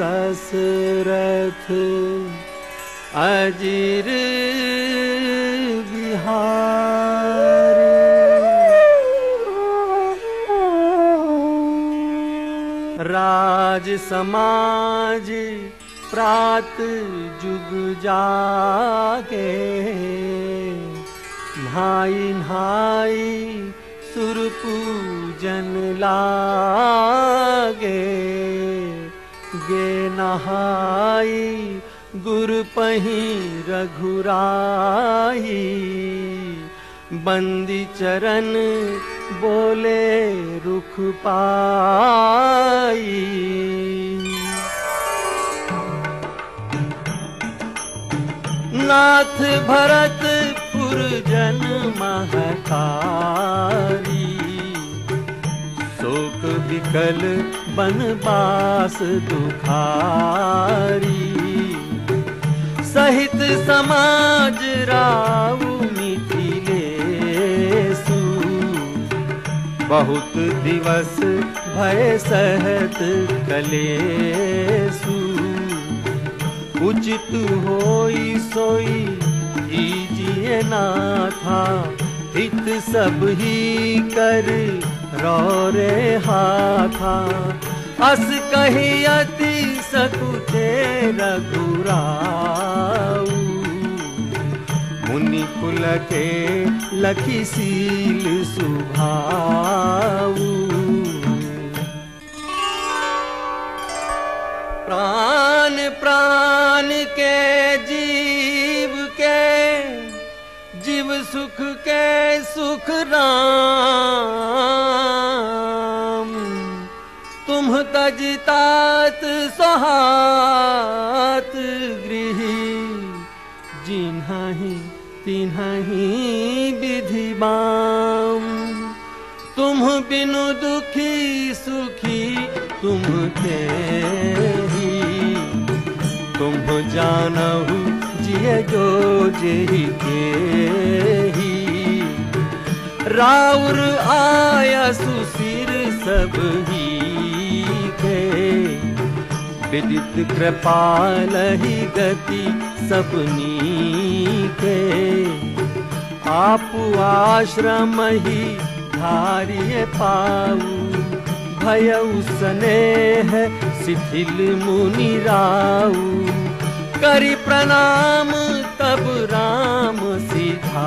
दशरथ अजिर बिहारी राज समाज प्रात जुग जागे। नहाई नहाई सुर पूजन लागे गे नहाई गुर पही रघुराई। बंदी चरण बोले रुख पाई। नाथ भरत पुरजन महतारी शोक विकल बनबास दुखारी सहित समाज राउ मिथिलेसु बहुत दिवस भय सहत कलेसु। उचित होई सोई कीजिए नाथा, हित सब ही कर। रे हाथा, अस कही अति सकुचे रघुराऊ। मुनि कुल के लखी सील सुभाऊ। प्राण प्राण के जीव के, जीव सुख के सुख राम। तुम तजतात सहात गृह जिन्हि तिन्हि विधि तुम बिनु दुखी सुखी, तुम ते ही तुम जानहु जिय जो जेहि के राउर आया सुसिर सब ही विदित कृपाल गति सबनी के। आप धारिय पाऊ। भय स्नेह शिथिल मुनि राऊ। करि प्रणाम तब राम सिधाए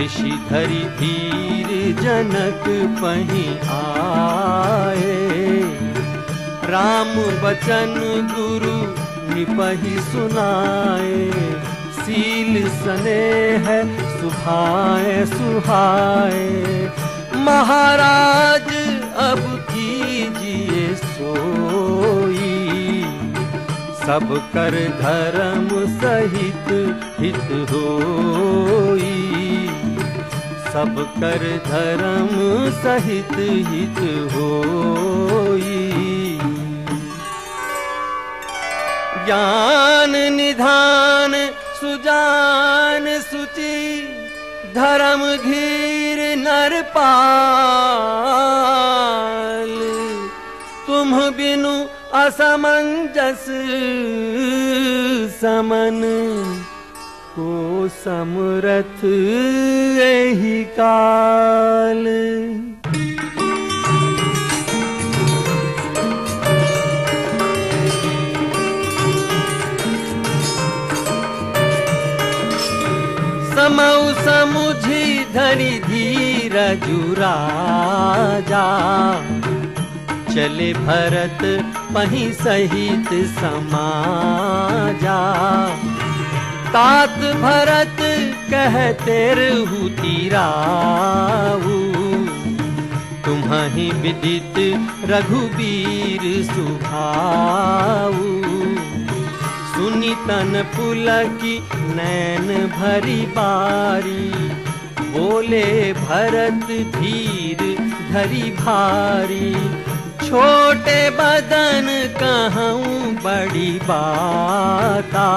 ऋषि धरि धीर जनक पही आए राम बचन गुरु निपहि सुनाए सील स्नेह सुभाए, सुहाए। महाराज, अब कीजिए सोई। सब कर धर्म सहित हित होई। सब कर धर्म सहित हित होई। ज्ञान निधान सुजान सुचि धर्म घीर नर पाल। तुम बिनु असमंजस समन को समरथ यही काल समौ समुझी धरि धीर जुराजा चले भरत पही सहित समाजा। तात भरत कहते तीराऊ तुम्हि विदित रघुबीर सुभाऊ सुनी तन पुलकी नैन भरी बारी। बोले, भरत धीर धरी भारी। छोटे बदन कहूँ बड़ी बाता।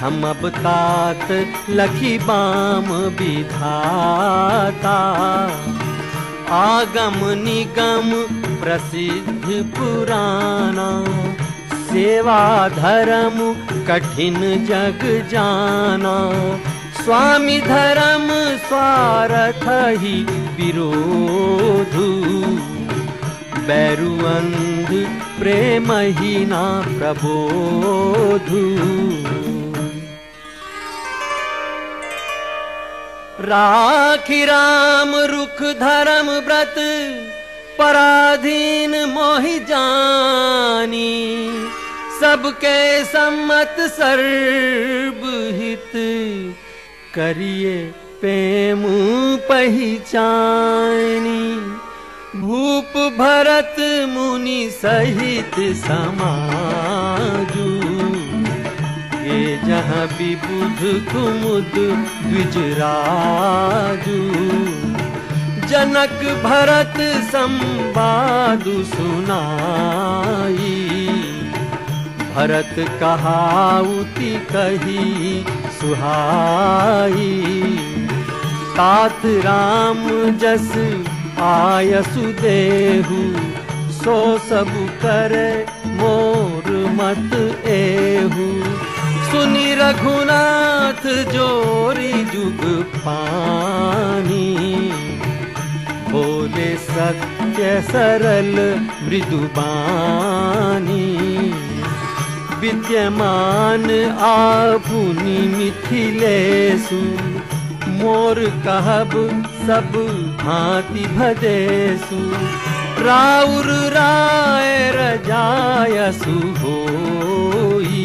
हम अब तात लखी बाम विधाता। आगम निगम प्रसिद्ध पुराना। सेवा धर्म कठिन जग जाना। स्वामी धर्म स्वारथ ही विरोधु ही ना प्रबोधु। राखी राम रुख धर्म व्रत पराधीन मोहि जानी सबके सम्मत सर्वहित करिए प्रेम पहचानी। भूप भरत मुनि सहित समाजू। ये जहाँ विबुध कुमुद द्विजराजू। जनक भरत संवाद सुनाई। भरत कहाउति कही सुहाई। तात राम जस आयसु देहु सो सब करे मोर मत एहू। सुनि रघुनाथ जोरी जुग पानी बोले सत्य सरल मृदुबानी विद्यमान आपुनि मिथिलेसु मोर कहब सब भांति राउर राय होई।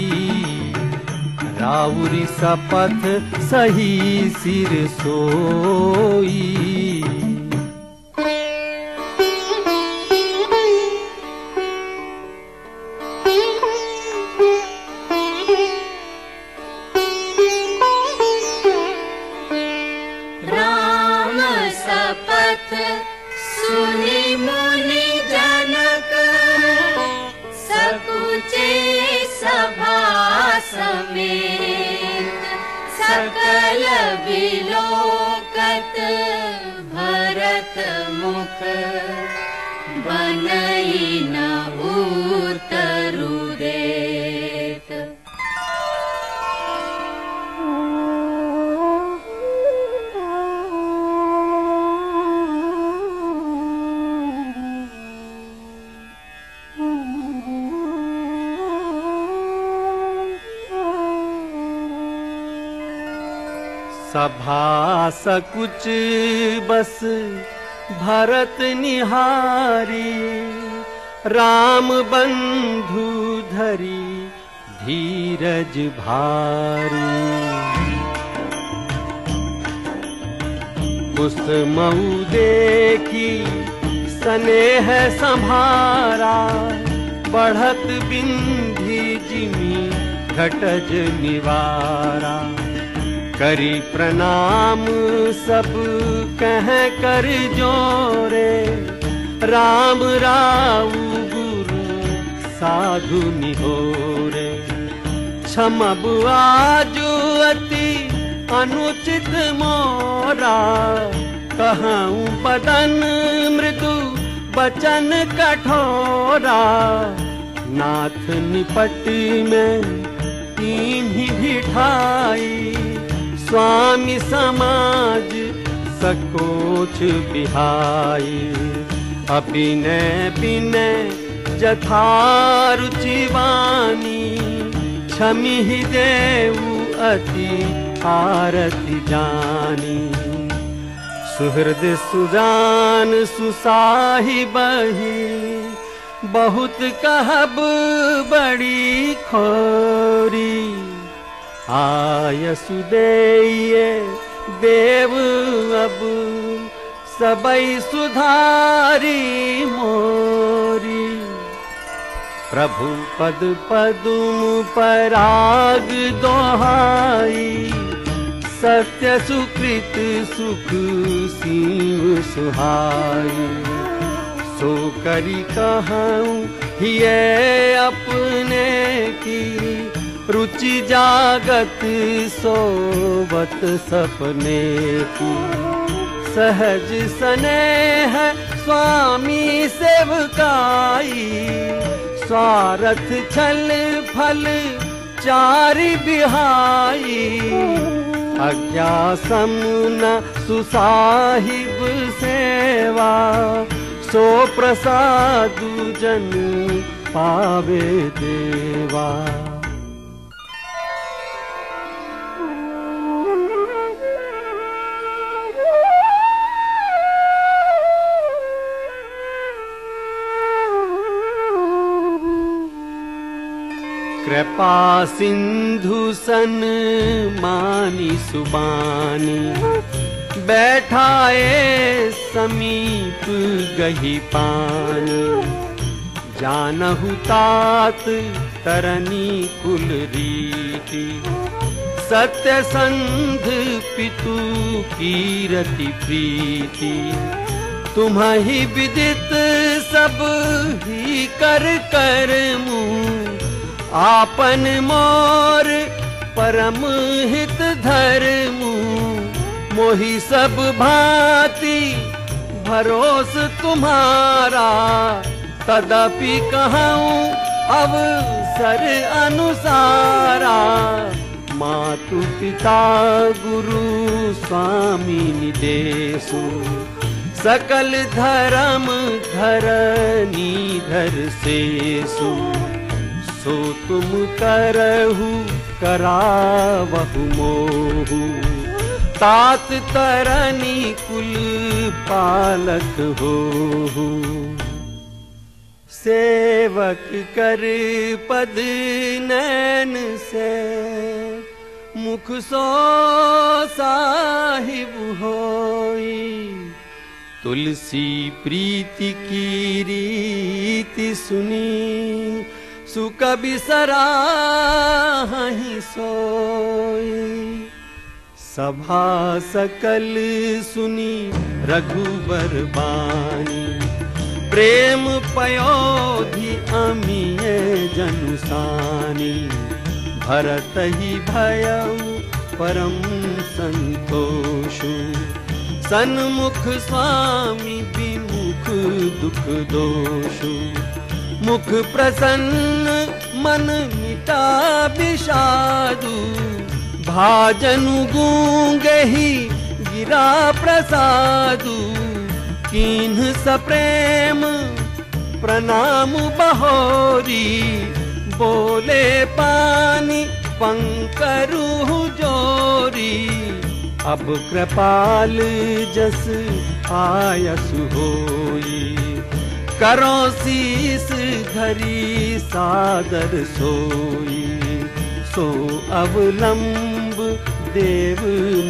राउरी सपथ सही सिर सोई सकुचे सभा समेत सकल विलोकत भरत मुख बनई न उतरु सभा सकुच बस भरत निहारी। राम बंधु धरी धीरज भारी। कुसमऊ देखी स्नेह संभारा। बढ़त बिंधी जिमी घटज निवारा करी प्रणाम, सब कह कर जोरे राम राऊ गुरु, साधु निहोरे क्षमब आजु अनुचित मोरा। कहूँ बदन मृदु, बचन कठोरा। नाथ निपट में ही बिठाई। स्वामी समाज सकोच बिहाई। अभिनय विनय जथारुचिवानी क्षमि देऊ अति आरती जानी। सुहृद सुजान सुसाही बही बहुत कहब बड़ी खोरी आय देव अब सबई सुधारी मोरी। प्रभु पद पदुम पराग दोहाई सत्य सुकृत सुख सिंह सुहाई। सो करी कहूँ ये अपने की रुचि जागत सोवत सपने की। सहज स्नेह स्वामी सेवकाई, स्वार्थ छल फल चारि बिहाई। अज्ञा समुन सुसाहिब सेवा, सो प्रसादु जन पावे देवा। कृपा सिंधु सन मानी सुबानी। बैठाए समीप गही पानी। जानहु तात तरनी कुल रीति। सत्य संध पितु कीरति प्रीति। तुम्हि विदित सब ही कर कर मुँह आपन मोर परम हित धर्मु मोहि सब भांति भरोस तुम्हारा। तदपि कहूँ अवसर अनुसारा। मातु पिता गुरु स्वामी निदेशु सकल धर्म धरनी धर सेसु सो तुम करहु करावहु मोहु। तात तरनी कुल पालक हो सेवक कर पद नैन से मुख सो साहिब होई। तुलसी प्रीति की रीति सुनी सुख बिसरा सोई। सभा सकल सुनी रघुबर बानी। प्रेम पयोधि अमीय जनुसानी भरत ही भय परम संतोषु। सन्मुख स्वामी विमुख दुख दोषु मुख प्रसन्न, मन मिटा विषादु। भाजनु गूंगही गिरा प्रसादु। किन्ह सप्रेम प्रणाम बहोरी। बोले पानी पंकरु जोरी। अब कृपाल जस आयसु होई। करो शीस धरी सादर सोई। सो अवलंब देव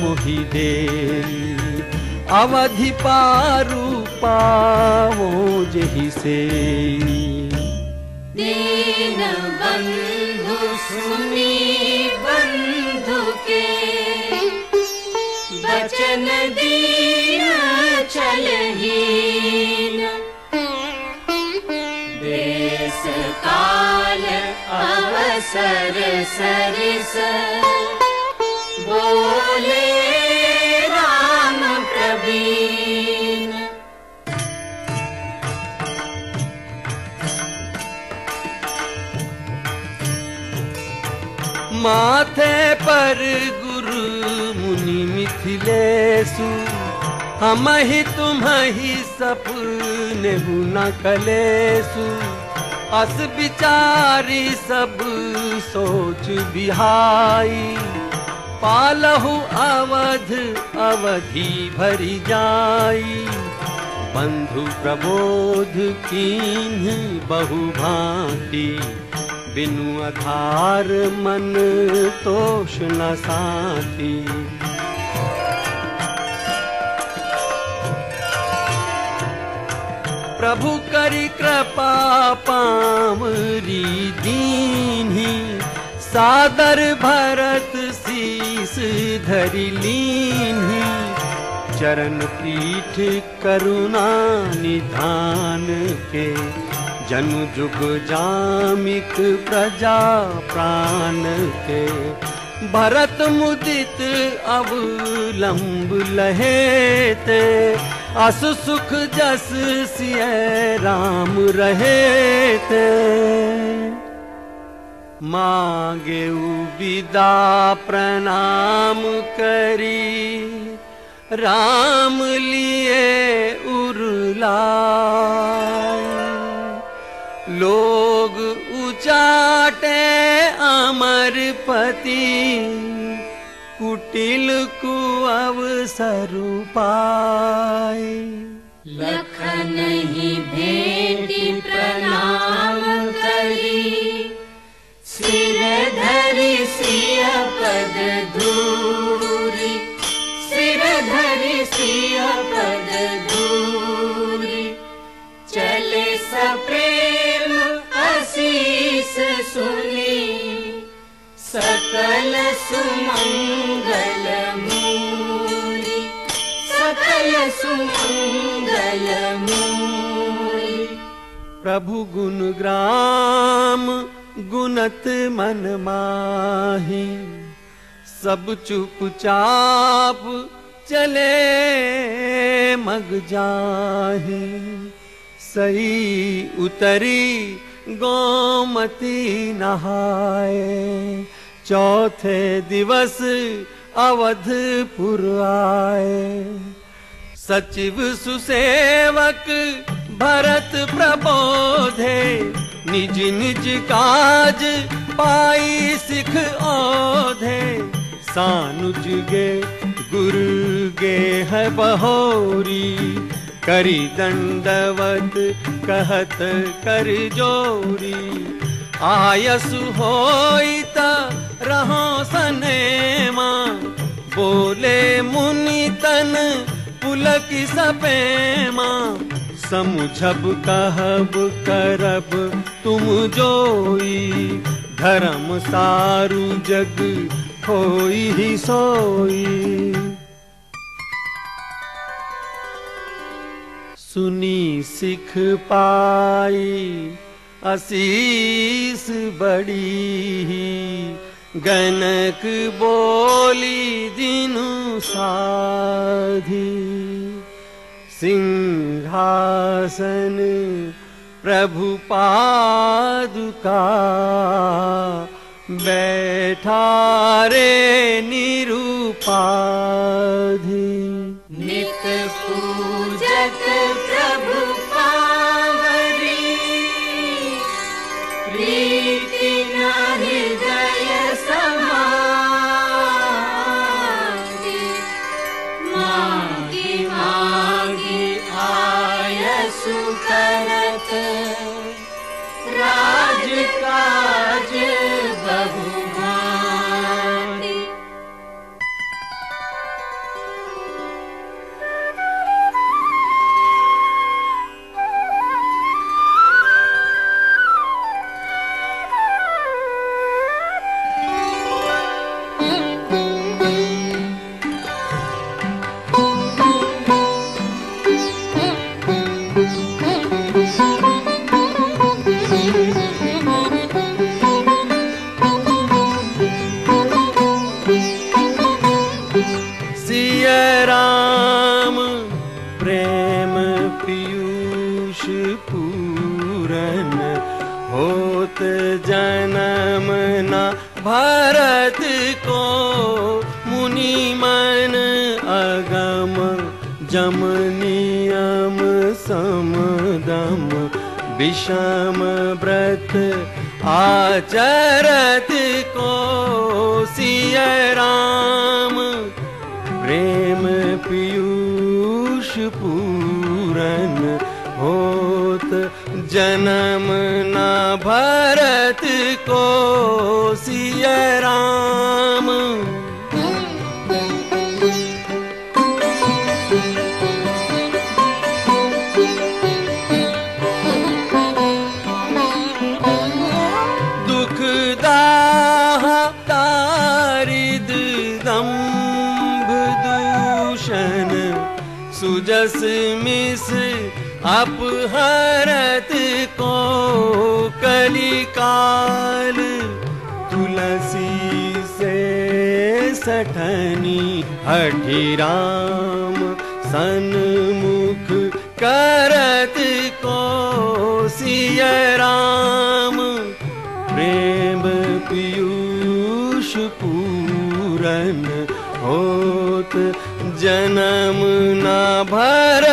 मोहि देरी अवधि पारु पावो जही से बंधु सुनी अवसर सरिस बोले राम प्रवीण। माथे पर गुरु मुनि मिथिलेसु हम ही तुम ही सपने न कलेसु अस विचारी सब सोच बिहाई। पालहु अवध अवधि भरी जाई। बंधु प्रबोध कीन्ह बहु भांति। बिनु आधार मन तोष न साथी प्रभु करी कृपा पामरी दीन्ही सादर भरत शीस धरि लीन्ही चरण पीठ करुणा निधान के, जनु जुग जामिक प्रजा प्राण के। भरत मुदित अवलंब लहे ते अस सुख जस सिय राम रहे ते। मांगे विदा प्रणाम करी राम लिए उरला लोग उचाटे अमर पति कुटिल को अवसर प्रणाम करी। सिर धरि सिय पद धूरी सिर धरि सिय पद धूरी चले सप्रेम आशीष सुनी प्रभु गुण ग्राम गुणत मन माही। सब चुपचाप चले मग जाही। सही उतरी गोमती नहाए चौथे दिवस अवधपुर आए। सचिव सुसेवक भरत प्रबोधे, निज निज काज पाई सिख ओधे सानुज गे, गुरु गे है बहोरी, करी दंडवत कहत कर जोरी। आयसु होई रहो सनेमा बोले मुनि तन पुलक समुझब कहब करब तुम जोई धर्म सारु ही सोई। सुनी सिख पाई आशीष बड़ी गनक बोली दिनु साधी। सिंहासन प्रभु पादुका। बैठा रे निरूपाधि आयसु जन्म भरत को मुनि मन अगम जम नियम समदम विषम व्रत आचरत को सिय राम जन्म न भरत को सिय राम अपहरत को कलिकाल तुलसी से सठनी हठी राम सन्मुख करत को सिय राम। प्रेम पीयूष पूरन होत जन्म न भरत